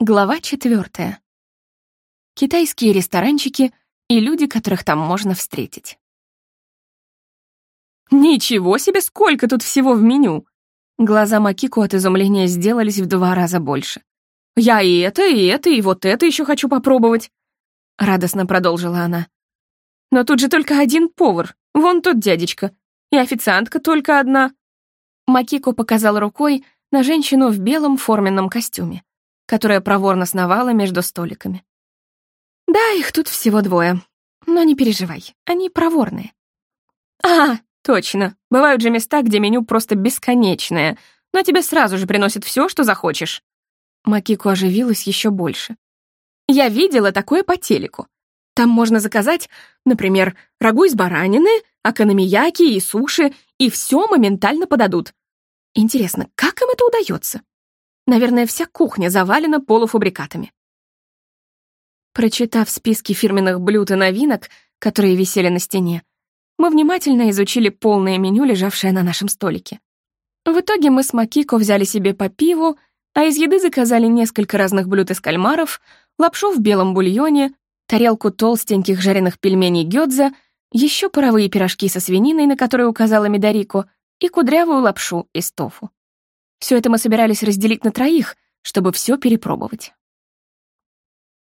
Глава четвертая. Китайские ресторанчики и люди, которых там можно встретить. «Ничего себе, сколько тут всего в меню!» Глаза Макико от изумления сделались в два раза больше. «Я и это, и это, и вот это еще хочу попробовать!» Радостно продолжила она. «Но тут же только один повар, вон тот дядечка, и официантка только одна». Макико показал рукой на женщину в белом форменном костюме которая проворно сновала между столиками. «Да, их тут всего двое. Но не переживай, они проворные». «А, точно. Бывают же места, где меню просто бесконечное, но тебе сразу же приносят все, что захочешь». Макико оживилась еще больше. «Я видела такое по телеку. Там можно заказать, например, рагу из баранины, акономияки и суши, и все моментально подадут. Интересно, как им это удается? Наверное, вся кухня завалена полуфабрикатами. Прочитав списки фирменных блюд и новинок, которые висели на стене, мы внимательно изучили полное меню, лежавшее на нашем столике. В итоге мы с Макико взяли себе по пиву, а из еды заказали несколько разных блюд из кальмаров, лапшу в белом бульоне, тарелку толстеньких жареных пельменей гёдза, еще паровые пирожки со свининой, на которые указала Медорико, и кудрявую лапшу из тофу. Все это мы собирались разделить на троих, чтобы все перепробовать.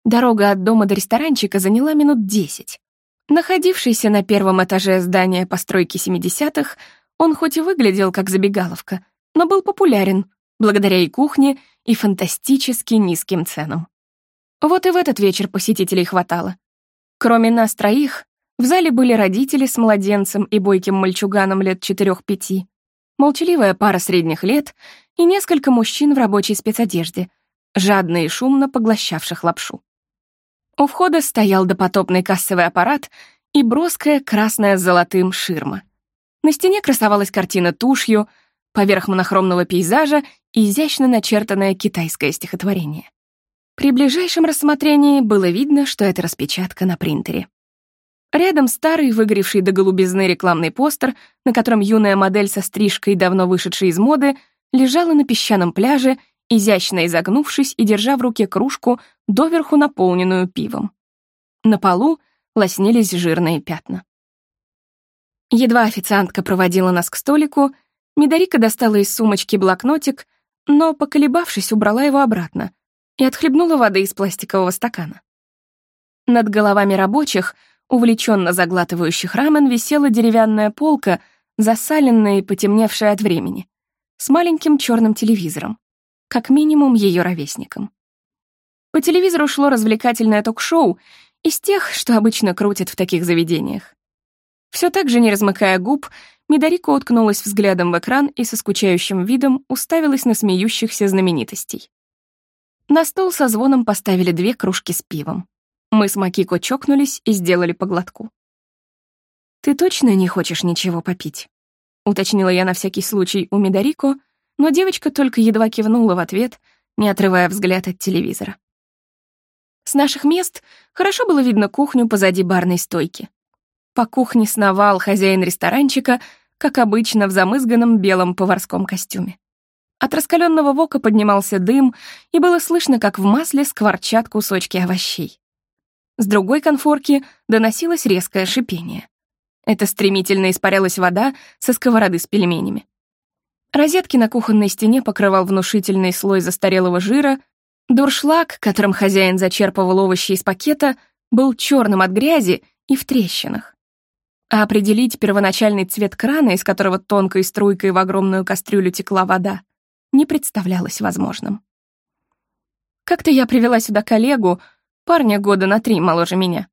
Дорога от дома до ресторанчика заняла минут десять. Находившийся на первом этаже здания постройки 70-х, он хоть и выглядел как забегаловка, но был популярен, благодаря и кухне, и фантастически низким ценам. Вот и в этот вечер посетителей хватало. Кроме нас троих, в зале были родители с младенцем и бойким мальчуганом лет четырех-пяти, молчаливая пара средних лет и несколько мужчин в рабочей спецодежде, жадно и шумно поглощавших лапшу. У входа стоял допотопный кассовый аппарат и броская красная с золотым ширма. На стене красовалась картина тушью, поверх монохромного пейзажа изящно начертанное китайское стихотворение. При ближайшем рассмотрении было видно, что это распечатка на принтере. Рядом старый, выгоревший до голубизны рекламный постер, на котором юная модель со стрижкой, давно вышедшей из моды, лежала на песчаном пляже, изящно изогнувшись и держа в руке кружку, доверху наполненную пивом. На полу лоснились жирные пятна. Едва официантка проводила нас к столику, Медорика достала из сумочки блокнотик, но, поколебавшись, убрала его обратно и отхлебнула воды из пластикового стакана. Над головами рабочих, увлеченно заглатывающих рамен, висела деревянная полка, засаленная и потемневшая от времени с маленьким черным телевизором, как минимум ее ровесником. По телевизору шло развлекательное ток-шоу из тех, что обычно крутят в таких заведениях. Все так же, не размыкая губ, Медорико уткнулась взглядом в экран и со скучающим видом уставилась на смеющихся знаменитостей. На стол со звоном поставили две кружки с пивом. Мы с Макико чокнулись и сделали поглотку. «Ты точно не хочешь ничего попить?» Уточнила я на всякий случай у Медорико, но девочка только едва кивнула в ответ, не отрывая взгляд от телевизора. С наших мест хорошо было видно кухню позади барной стойки. По кухне сновал хозяин ресторанчика, как обычно, в замызганном белом поварском костюме. От раскаленного вока поднимался дым, и было слышно, как в масле скворчат кусочки овощей. С другой конфорки доносилось резкое шипение. Это стремительно испарялась вода со сковороды с пельменями. Розетки на кухонной стене покрывал внушительный слой застарелого жира, дуршлаг, которым хозяин зачерпывал овощи из пакета, был черным от грязи и в трещинах. А определить первоначальный цвет крана, из которого тонкой струйкой в огромную кастрюлю текла вода, не представлялось возможным. Как-то я привела сюда коллегу, парня года на три моложе меня.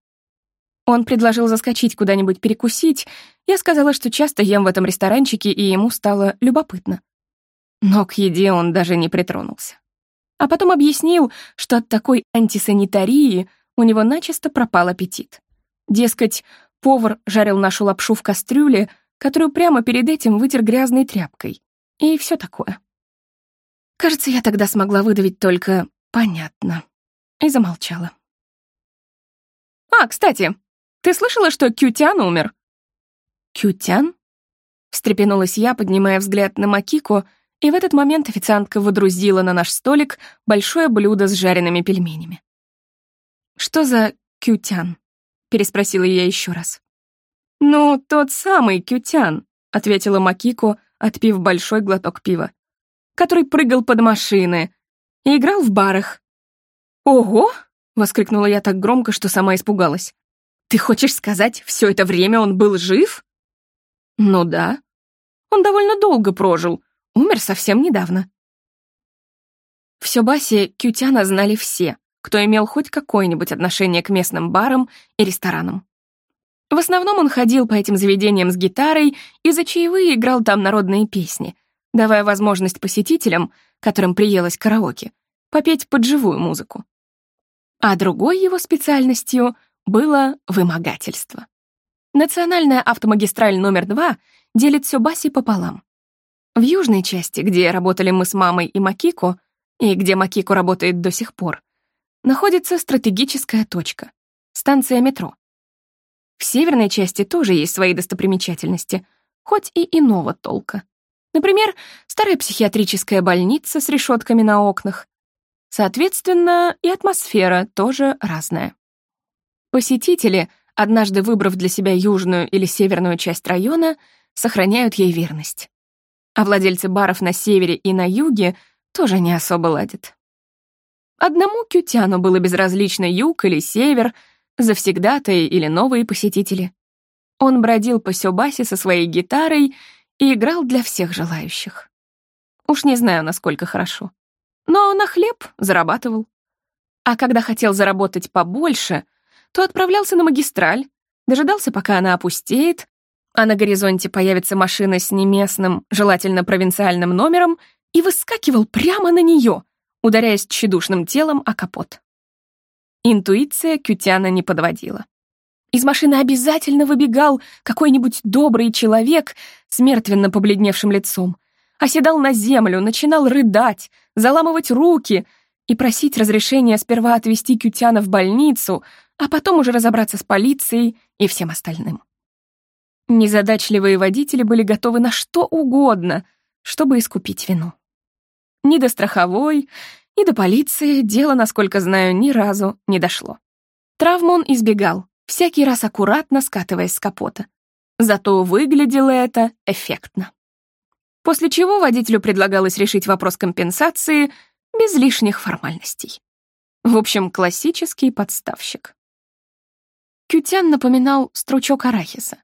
Он предложил заскочить куда-нибудь перекусить. Я сказала, что часто ем в этом ресторанчике, и ему стало любопытно. Но к еде он даже не притронулся. А потом объяснил, что от такой антисанитарии у него начисто пропал аппетит. Дескать, повар жарил нашу лапшу в кастрюле, которую прямо перед этим вытер грязной тряпкой. И все такое. Кажется, я тогда смогла выдавить только «понятно» и замолчала. «А, кстати, ты слышала, что Кютян умер?» «Кютян?» — встрепенулась я, поднимая взгляд на Макико И в этот момент официантка выдрузила на наш столик большое блюдо с жареными пельменями. «Что за кютян?» — переспросила я еще раз. «Ну, тот самый кютян», — ответила Макико, отпив большой глоток пива, «который прыгал под машины и играл в барах». «Ого!» — воскликнула я так громко, что сама испугалась. «Ты хочешь сказать, все это время он был жив?» «Ну да. Он довольно долго прожил, умер совсем недавно». В Сёбасе Кютяна знали все, кто имел хоть какое-нибудь отношение к местным барам и ресторанам. В основном он ходил по этим заведениям с гитарой и за чаевые играл там народные песни, давая возможность посетителям, которым приелось караоке, попеть под живую музыку. А другой его специальностью было вымогательство. Национальная автомагистраль номер два делит Сёбаси пополам. В южной части, где работали мы с мамой и Макико, и где Макико работает до сих пор, находится стратегическая точка — станция метро. В северной части тоже есть свои достопримечательности, хоть и иного толка. Например, старая психиатрическая больница с решетками на окнах. Соответственно, и атмосфера тоже разная. Посетители, однажды выбрав для себя южную или северную часть района, сохраняют ей верность. А владельцы баров на севере и на юге тоже не особо ладят. Одному кютяну было безразлично юг или север — завсегдатые или новые посетители. Он бродил по Сёбасе со своей гитарой и играл для всех желающих. Уж не знаю, насколько хорошо. Но на хлеб зарабатывал. А когда хотел заработать побольше, то отправлялся на магистраль, дожидался, пока она опустеет, а на горизонте появится машина с неместным, желательно провинциальным номером, и выскакивал прямо на нее, ударяясь тщедушным телом о капот. Интуиция Кютяна не подводила. Из машины обязательно выбегал какой-нибудь добрый человек с мертвенно побледневшим лицом, оседал на землю, начинал рыдать, заламывать руки и просить разрешения сперва отвезти Кютяна в больницу, а потом уже разобраться с полицией и всем остальным. Незадачливые водители были готовы на что угодно, чтобы искупить вину. Ни до страховой, и до полиции дело, насколько знаю, ни разу не дошло. Травм он избегал, всякий раз аккуратно скатываясь с капота. Зато выглядело это эффектно. После чего водителю предлагалось решить вопрос компенсации без лишних формальностей. В общем, классический подставщик. Кютян напоминал стручок арахиса.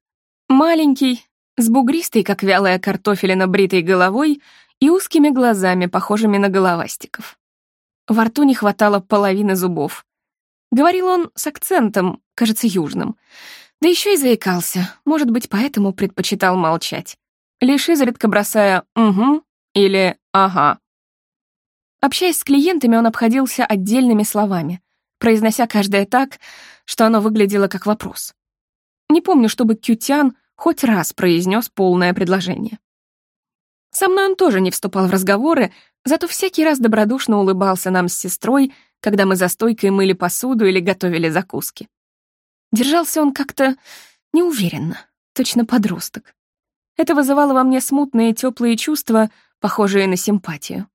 Маленький, с бугристой, как вялая картофелина, бритой головой и узкими глазами, похожими на головастиков. Во рту не хватало половины зубов. Говорил он с акцентом, кажется, южным. Да еще и заикался, может быть, поэтому предпочитал молчать. Лишь изредка бросая «угу» или «ага». Общаясь с клиентами, он обходился отдельными словами, произнося каждое так, что оно выглядело как вопрос. Не помню, чтобы Кютян хоть раз произнес полное предложение. Со мной он тоже не вступал в разговоры, зато всякий раз добродушно улыбался нам с сестрой, когда мы за стойкой мыли посуду или готовили закуски. Держался он как-то неуверенно, точно подросток. Это вызывало во мне смутные теплые чувства, похожие на симпатию.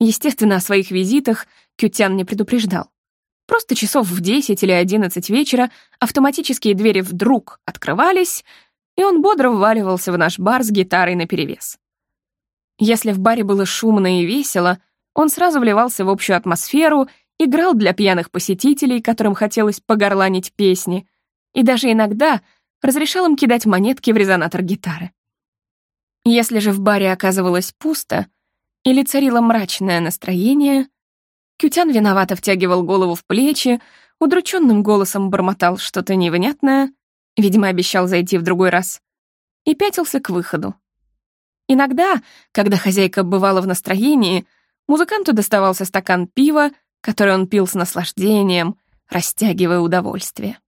Естественно, о своих визитах Кютян не предупреждал. Просто часов в 10 или 11 вечера автоматические двери вдруг открывались, и он бодро вваливался в наш бар с гитарой наперевес. Если в баре было шумно и весело, он сразу вливался в общую атмосферу, играл для пьяных посетителей, которым хотелось погорланить песни, и даже иногда разрешал им кидать монетки в резонатор гитары. Если же в баре оказывалось пусто или царило мрачное настроение, Кютян виновато втягивал голову в плечи, удрученным голосом бормотал что-то невнятное, видимо, обещал зайти в другой раз, и пятился к выходу, Иногда, когда хозяйка бывала в настроении, музыканту доставался стакан пива, который он пил с наслаждением, растягивая удовольствие.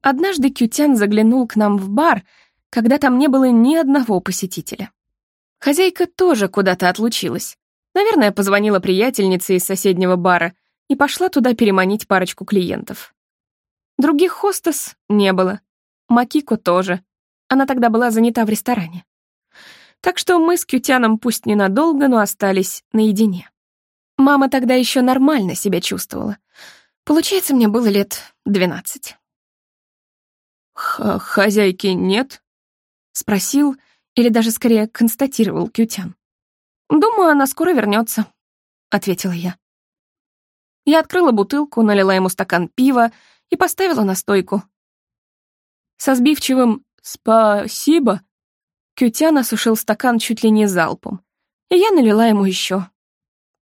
Однажды Кютян заглянул к нам в бар, когда там не было ни одного посетителя. Хозяйка тоже куда-то отлучилась. Наверное, позвонила приятельнице из соседнего бара и пошла туда переманить парочку клиентов. Других хостес не было. Макико тоже. Она тогда была занята в ресторане. Так что мы с Кютяном пусть ненадолго, но остались наедине. Мама тогда еще нормально себя чувствовала. Получается, мне было лет двенадцать. «Хозяйки нет?» — спросил, или даже скорее констатировал Кютян. «Думаю, она скоро вернется, ответила я. Я открыла бутылку, налила ему стакан пива и поставила на стойку. Со сбивчивым «спасибо» Кютян осушил стакан чуть ли не залпом, и я налила ему еще.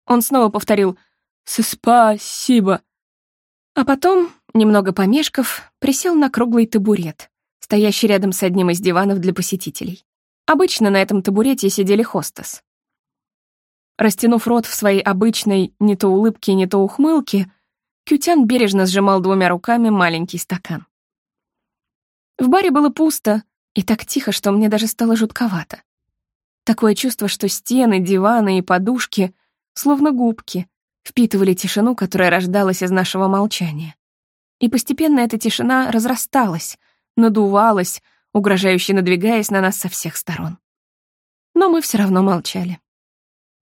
Он снова повторил «спасибо», а потом, немного помешков, присел на круглый табурет, стоящий рядом с одним из диванов для посетителей. Обычно на этом табурете сидели хостес. Растянув рот в своей обычной не то улыбке, не то ухмылке, Кютян бережно сжимал двумя руками маленький стакан. В баре было пусто и так тихо, что мне даже стало жутковато. Такое чувство, что стены, диваны и подушки, словно губки, впитывали тишину, которая рождалась из нашего молчания. И постепенно эта тишина разрасталась, надувалась, угрожающе надвигаясь на нас со всех сторон. Но мы все равно молчали.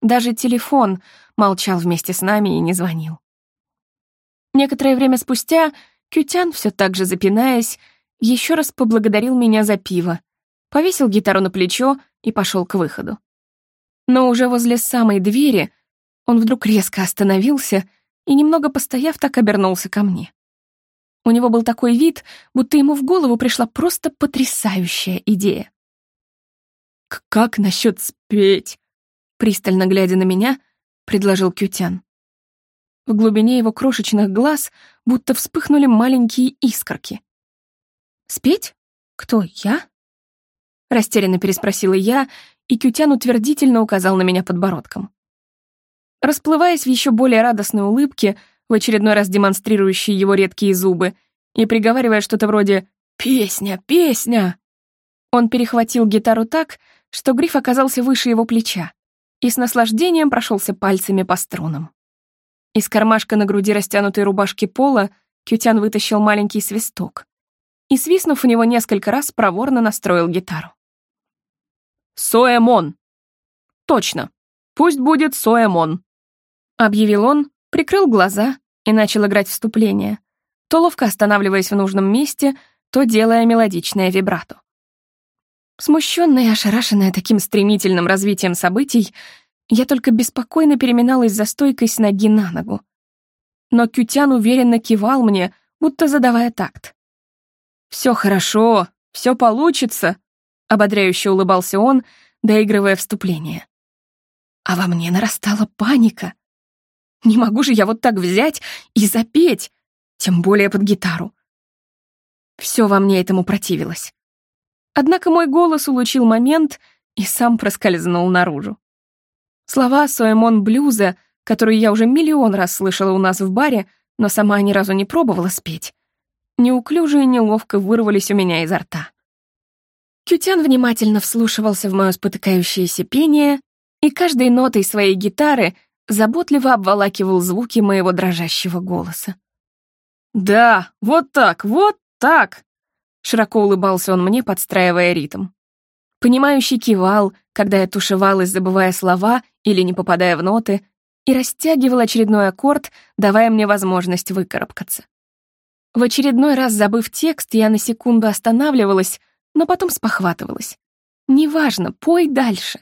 Даже телефон молчал вместе с нами и не звонил. Некоторое время спустя Кютян, все так же запинаясь, еще раз поблагодарил меня за пиво, повесил гитару на плечо и пошел к выходу. Но уже возле самой двери он вдруг резко остановился и, немного постояв, так обернулся ко мне. У него был такой вид, будто ему в голову пришла просто потрясающая идея. «Как насчет спеть?» Пристально глядя на меня, предложил Кютян. В глубине его крошечных глаз будто вспыхнули маленькие искорки. «Спеть? Кто, я?» Растерянно переспросила я, и Кютян утвердительно указал на меня подбородком. Расплываясь в еще более радостной улыбке, в очередной раз демонстрирующей его редкие зубы, и приговаривая что-то вроде «Песня, песня!», он перехватил гитару так, что гриф оказался выше его плеча, и с наслаждением прошелся пальцами по струнам. Из кармашка на груди растянутой рубашки пола Кютян вытащил маленький свисток и, свистнув у него несколько раз, проворно настроил гитару. «Соэмон!» «Точно, пусть будет Соэмон!» Объявил он, прикрыл глаза и начал играть вступление, то ловко останавливаясь в нужном месте, то делая мелодичное вибрато. Смущенная и ошарашенная таким стремительным развитием событий, я только беспокойно переминалась за стойкой с ноги на ногу. Но Кютян уверенно кивал мне, будто задавая такт. «Все хорошо, все получится», — ободряюще улыбался он, доигрывая вступление. А во мне нарастала паника. Не могу же я вот так взять и запеть, тем более под гитару. Все во мне этому противилось. Однако мой голос улучил момент и сам проскользнул наружу. Слова Соэмон блюза, которые я уже миллион раз слышала у нас в баре, но сама ни разу не пробовала спеть, неуклюже и неловко вырвались у меня изо рта. Кютян внимательно вслушивался в мое спотыкающееся пение и каждой нотой своей гитары заботливо обволакивал звуки моего дрожащего голоса. «Да, вот так, вот так!» Широко улыбался он мне, подстраивая ритм. Понимающий кивал, когда я тушевалась, забывая слова или не попадая в ноты, и растягивал очередной аккорд, давая мне возможность выкарабкаться. В очередной раз забыв текст, я на секунду останавливалась, но потом спохватывалась. «Неважно, пой дальше».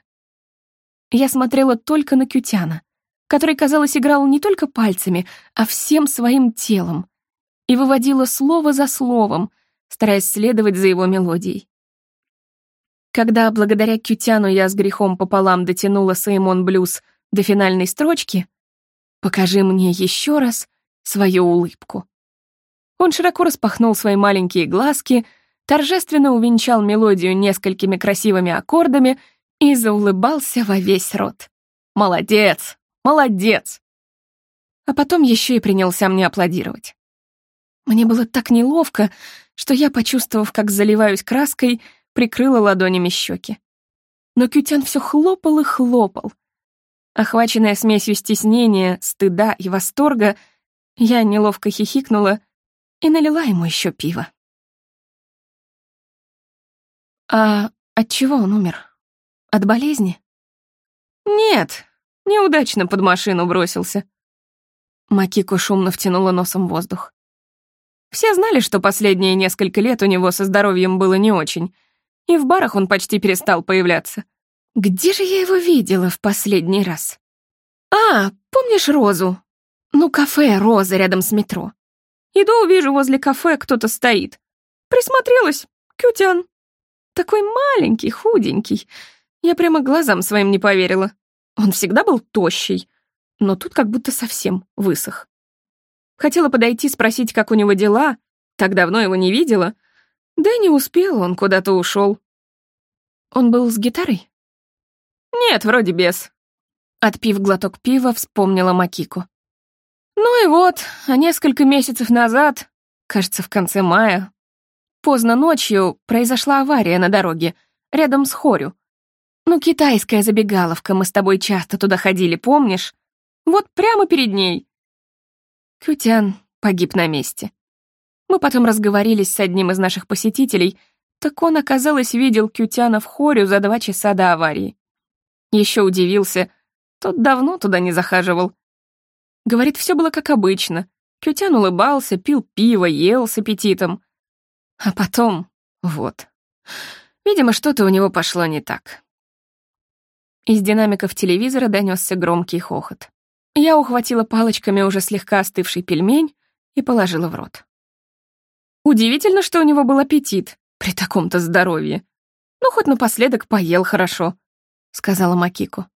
Я смотрела только на Кютяна, который, казалось, играл не только пальцами, а всем своим телом, и выводила слово за словом, стараясь следовать за его мелодией. Когда благодаря Кютяну я с грехом пополам дотянула Сеймон Блюз до финальной строчки, «Покажи мне еще раз свою улыбку». Он широко распахнул свои маленькие глазки, торжественно увенчал мелодию несколькими красивыми аккордами и заулыбался во весь рот. «Молодец! Молодец!» А потом еще и принялся мне аплодировать. Мне было так неловко, что я, почувствовав, как заливаюсь краской, прикрыла ладонями щеки. Но Кютян все хлопал и хлопал. Охваченная смесью стеснения, стыда и восторга, я неловко хихикнула и налила ему еще пиво. «А от чего он умер?» От болезни? Нет, неудачно под машину бросился. Макико шумно втянула носом воздух. Все знали, что последние несколько лет у него со здоровьем было не очень, и в барах он почти перестал появляться. Где же я его видела в последний раз? А, помнишь Розу? Ну, кафе «Роза» рядом с метро. Иду, вижу, возле кафе кто-то стоит. Присмотрелась. Кютян. Такой маленький, худенький. Я прямо глазам своим не поверила. Он всегда был тощий, но тут как будто совсем высох. Хотела подойти, спросить, как у него дела. Так давно его не видела. Да и не успела, он куда-то ушел. Он был с гитарой? Нет, вроде без. Отпив глоток пива, вспомнила Макику. Ну и вот, а несколько месяцев назад, кажется, в конце мая, поздно ночью произошла авария на дороге, рядом с Хорю. Ну, китайская забегаловка, мы с тобой часто туда ходили, помнишь? Вот прямо перед ней. Кютян погиб на месте. Мы потом разговорились с одним из наших посетителей, так он, оказалось, видел Кютяна в Хорю за два часа до аварии. Еще удивился, тот давно туда не захаживал. Говорит, все было как обычно. Кютян улыбался, пил пиво, ел с аппетитом. А потом, вот. Видимо, что-то у него пошло не так. Из динамиков телевизора донесся громкий хохот. Я ухватила палочками уже слегка остывший пельмень и положила в рот. Удивительно, что у него был аппетит при таком-то здоровье. Ну, хоть напоследок поел хорошо, — сказала Макико.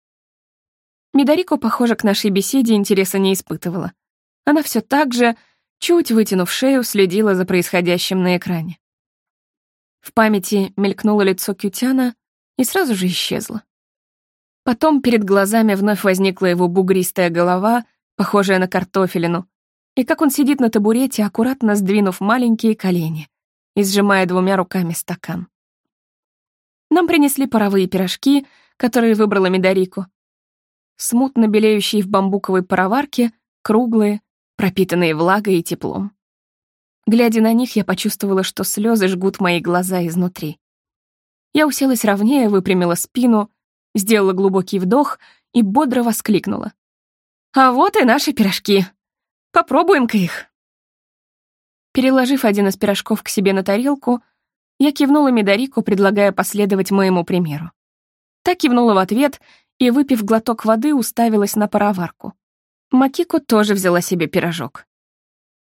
Мидарико, похоже, к нашей беседе интереса не испытывала. Она все так же, чуть вытянув шею, следила за происходящим на экране. В памяти мелькнуло лицо Кютяна и сразу же исчезло. Потом перед глазами вновь возникла его бугристая голова, похожая на картофелину, и как он сидит на табурете, аккуратно сдвинув маленькие колени и сжимая двумя руками стакан. Нам принесли паровые пирожки, которые выбрала Медорику, смутно белеющие в бамбуковой пароварке, круглые, пропитанные влагой и теплом. Глядя на них, я почувствовала, что слезы жгут мои глаза изнутри. Я уселась ровнее, выпрямила спину, сделала глубокий вдох и бодро воскликнула. «А вот и наши пирожки! Попробуем-ка их!» Переложив один из пирожков к себе на тарелку, я кивнула Медорику, предлагая последовать моему примеру. Та кивнула в ответ и, выпив глоток воды, уставилась на пароварку. Макико тоже взяла себе пирожок.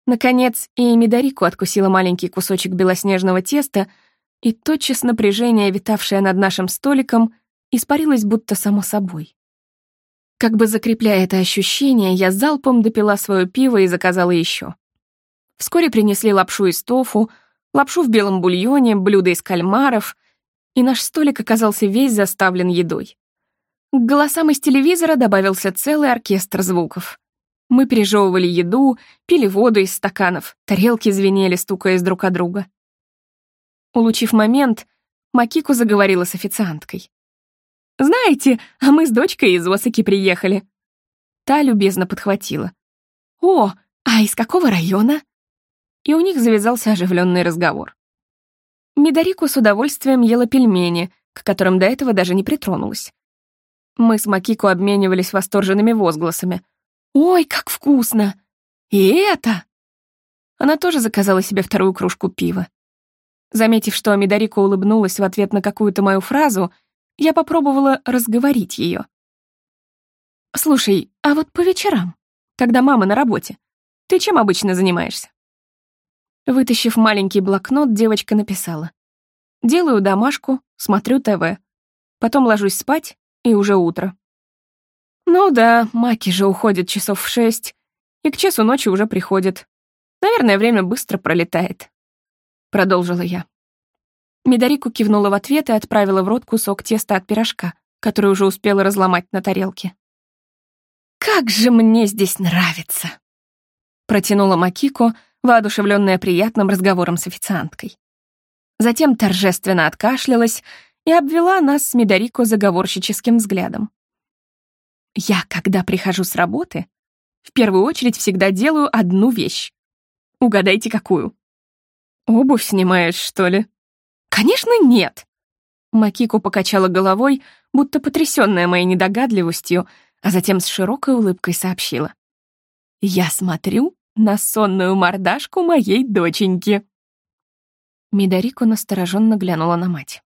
Наконец, и Мидарику откусила маленький кусочек белоснежного теста, и тотчас напряжение, витавшее над нашим столиком, испарилось будто само собой. Как бы закрепляя это ощущение, я залпом допила свое пиво и заказала еще. Вскоре принесли лапшу из тофу, лапшу в белом бульоне, блюдо из кальмаров, и наш столик оказался весь заставлен едой. К голосам из телевизора добавился целый оркестр звуков. Мы пережевывали еду, пили воду из стаканов, тарелки звенели, стукаясь друг о друга. Улучив момент, Макику заговорила с официанткой. «Знаете, а мы с дочкой из Осаки приехали». Та любезно подхватила. «О, а из какого района?» И у них завязался оживленный разговор. Мидарику с удовольствием ела пельмени, к которым до этого даже не притронулась. Мы с Макико обменивались восторженными возгласами. «Ой, как вкусно! И это!» Она тоже заказала себе вторую кружку пива. Заметив, что Амидарико улыбнулась в ответ на какую-то мою фразу, я попробовала разговорить ее. «Слушай, а вот по вечерам, когда мама на работе, ты чем обычно занимаешься?» Вытащив маленький блокнот, девочка написала. «Делаю домашку, смотрю ТВ. Потом ложусь спать и уже утро. Ну да, Маки же уходит часов в шесть, и к часу ночи уже приходит. Наверное, время быстро пролетает. Продолжила я. Медорику кивнула в ответ и отправила в рот кусок теста от пирожка, который уже успела разломать на тарелке. «Как же мне здесь нравится!» Протянула Макико, воодушевленная приятным разговором с официанткой. Затем торжественно откашлялась и обвела нас с Медорико заговорщическим взглядом. «Я, когда прихожу с работы, в первую очередь всегда делаю одну вещь. Угадайте, какую?» «Обувь снимаешь, что ли?» «Конечно, нет!» Макико покачала головой, будто потрясённая моей недогадливостью, а затем с широкой улыбкой сообщила. «Я смотрю на сонную мордашку моей доченьки». Мидарико настороженно глянула на мать.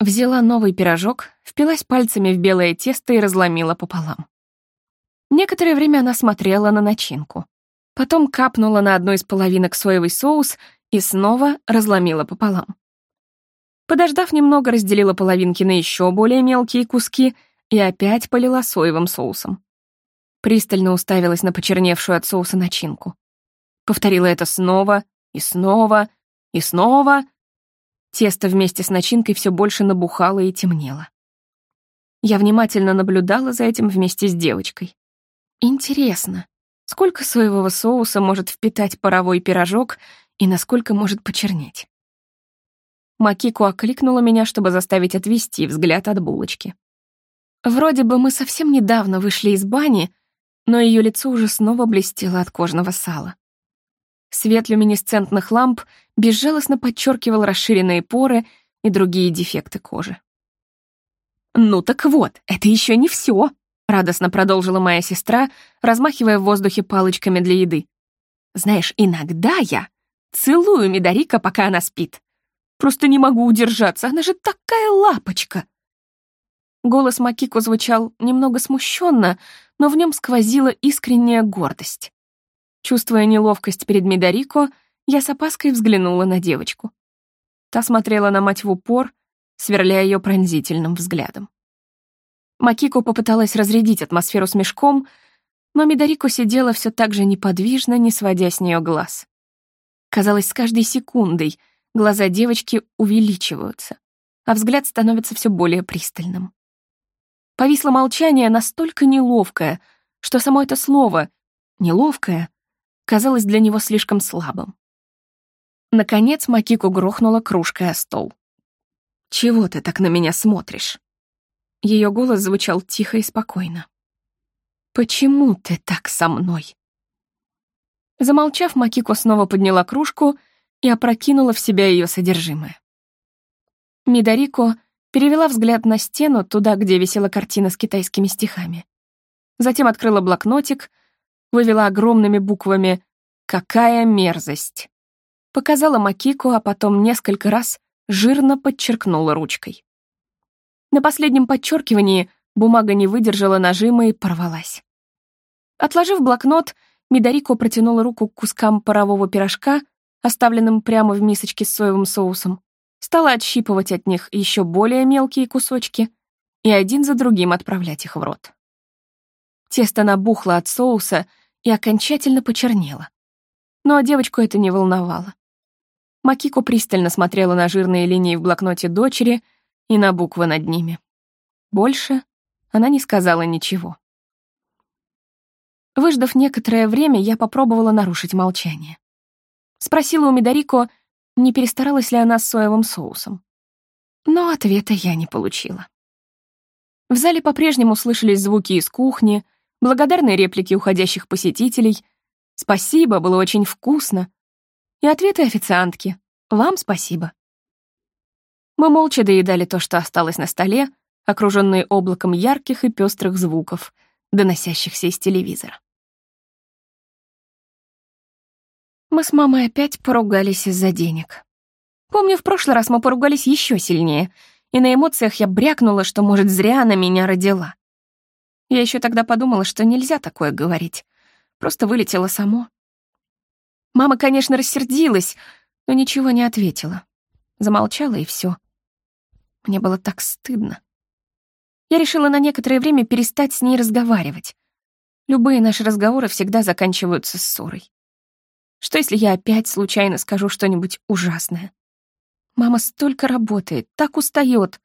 Взяла новый пирожок, впилась пальцами в белое тесто и разломила пополам. Некоторое время она смотрела на начинку. Потом капнула на одну из половинок соевый соус и снова разломила пополам. Подождав немного, разделила половинки на еще более мелкие куски и опять полила соевым соусом. Пристально уставилась на почерневшую от соуса начинку. Повторила это снова и снова и снова. Тесто вместе с начинкой все больше набухало и темнело. Я внимательно наблюдала за этим вместе с девочкой. Интересно, сколько соевого соуса может впитать паровой пирожок и насколько может почернеть? Макику окликнула меня, чтобы заставить отвести взгляд от булочки. Вроде бы мы совсем недавно вышли из бани, но ее лицо уже снова блестело от кожного сала. Свет люминесцентных ламп безжалостно подчеркивал расширенные поры и другие дефекты кожи. «Ну так вот, это еще не все», — радостно продолжила моя сестра, размахивая в воздухе палочками для еды. «Знаешь, иногда я целую Медорика, пока она спит. Просто не могу удержаться, она же такая лапочка!» Голос Макико звучал немного смущенно, но в нем сквозила искренняя гордость. Чувствуя неловкость перед Медорико, я с опаской взглянула на девочку. Та смотрела на мать в упор, сверляя ее пронзительным взглядом. Макико попыталась разрядить атмосферу с мешком, но Медорико сидела все так же неподвижно, не сводя с нее глаз. Казалось, с каждой секундой глаза девочки увеличиваются, а взгляд становится все более пристальным. Повисло молчание настолько неловкое, что само это слово «неловкое» казалось для него слишком слабым. Наконец Макику грохнула кружкой о стол. «Чего ты так на меня смотришь?» Ее голос звучал тихо и спокойно. «Почему ты так со мной?» Замолчав, Макико снова подняла кружку и опрокинула в себя ее содержимое. Мидарико перевела взгляд на стену, туда, где висела картина с китайскими стихами. Затем открыла блокнотик вывела огромными буквами «Какая мерзость!» Показала Макику, а потом несколько раз жирно подчеркнула ручкой. На последнем подчеркивании бумага не выдержала нажима и порвалась. Отложив блокнот, Мидарико протянула руку к кускам парового пирожка, оставленным прямо в мисочке с соевым соусом, стала отщипывать от них еще более мелкие кусочки и один за другим отправлять их в рот. Тесто набухло от соуса и окончательно почернело. Но девочку это не волновало. Макико пристально смотрела на жирные линии в блокноте дочери и на буквы над ними. Больше она не сказала ничего. Выждав некоторое время, я попробовала нарушить молчание. Спросила у Медорико, не перестаралась ли она с соевым соусом. Но ответа я не получила. В зале по-прежнему слышались звуки из кухни, благодарные реплики уходящих посетителей. «Спасибо, было очень вкусно». И ответы официантки. «Вам спасибо». Мы молча доедали то, что осталось на столе, окруженные облаком ярких и пестрых звуков, доносящихся из телевизора. Мы с мамой опять поругались из-за денег. Помню, в прошлый раз мы поругались еще сильнее, и на эмоциях я брякнула, что, может, зря она меня родила. Я еще тогда подумала, что нельзя такое говорить. Просто вылетело само. Мама, конечно, рассердилась, но ничего не ответила. Замолчала, и все. Мне было так стыдно. Я решила на некоторое время перестать с ней разговаривать. Любые наши разговоры всегда заканчиваются ссорой. Что если я опять случайно скажу что-нибудь ужасное? Мама столько работает, так устает.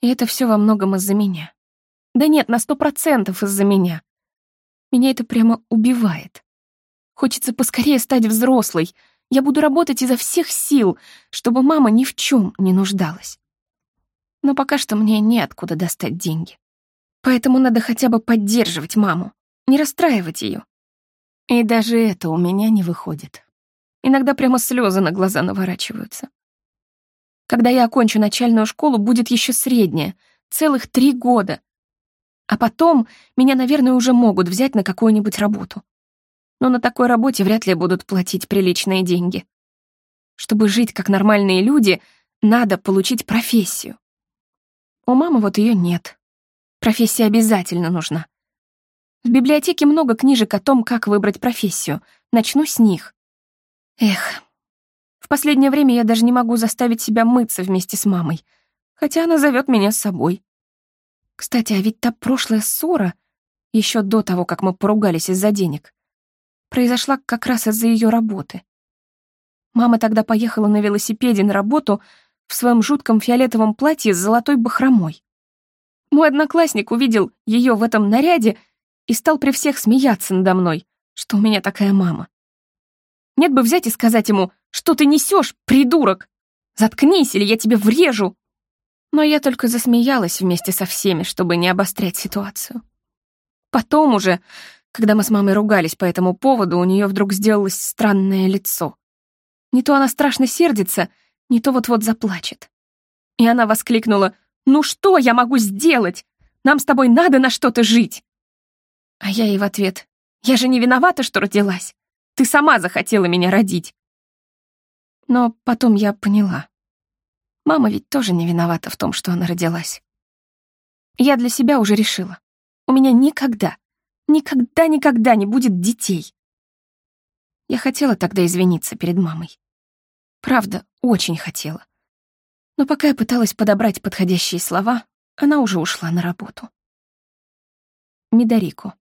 И это все во многом из-за меня. Да нет, на сто процентов из-за меня. Меня это прямо убивает. Хочется поскорее стать взрослой. Я буду работать изо всех сил, чтобы мама ни в чем не нуждалась. Но пока что мне неоткуда достать деньги. Поэтому надо хотя бы поддерживать маму, не расстраивать ее. И даже это у меня не выходит. Иногда прямо слезы на глаза наворачиваются. Когда я окончу начальную школу, будет еще средняя, целых три года. А потом меня, наверное, уже могут взять на какую-нибудь работу. Но на такой работе вряд ли будут платить приличные деньги. Чтобы жить как нормальные люди, надо получить профессию. У мамы вот ее нет. Профессия обязательно нужна. В библиотеке много книжек о том, как выбрать профессию. Начну с них. Эх, в последнее время я даже не могу заставить себя мыться вместе с мамой, хотя она зовет меня с собой. Кстати, а ведь та прошлая ссора, еще до того, как мы поругались из-за денег, произошла как раз из-за ее работы. Мама тогда поехала на велосипеде на работу в своем жутком фиолетовом платье с золотой бахромой. Мой одноклассник увидел ее в этом наряде и стал при всех смеяться надо мной, что у меня такая мама. Нет бы взять и сказать ему, что ты несешь, придурок! Заткнись, или я тебе врежу! Но я только засмеялась вместе со всеми, чтобы не обострять ситуацию. Потом уже, когда мы с мамой ругались по этому поводу, у нее вдруг сделалось странное лицо. Не то она страшно сердится, не то вот-вот заплачет. И она воскликнула, «Ну что я могу сделать? Нам с тобой надо на что-то жить!» А я ей в ответ, «Я же не виновата, что родилась. Ты сама захотела меня родить». Но потом я поняла. Мама ведь тоже не виновата в том, что она родилась. Я для себя уже решила. У меня никогда, никогда-никогда не будет детей. Я хотела тогда извиниться перед мамой. Правда, очень хотела. Но пока я пыталась подобрать подходящие слова, она уже ушла на работу. Медорико.